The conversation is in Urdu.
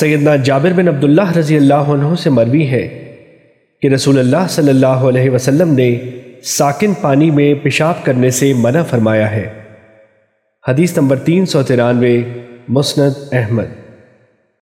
سیدنا جابر بن عبداللہ رضی اللہ عنہ سے مروی ہے کہ رسول اللہ صلی اللہ علیہ وسلم نے ساکن پانی میں پیشاب کرنے سے منع فرمایا ہے۔ حدیث نمبر تین سو ترانوے، مسند احمد۔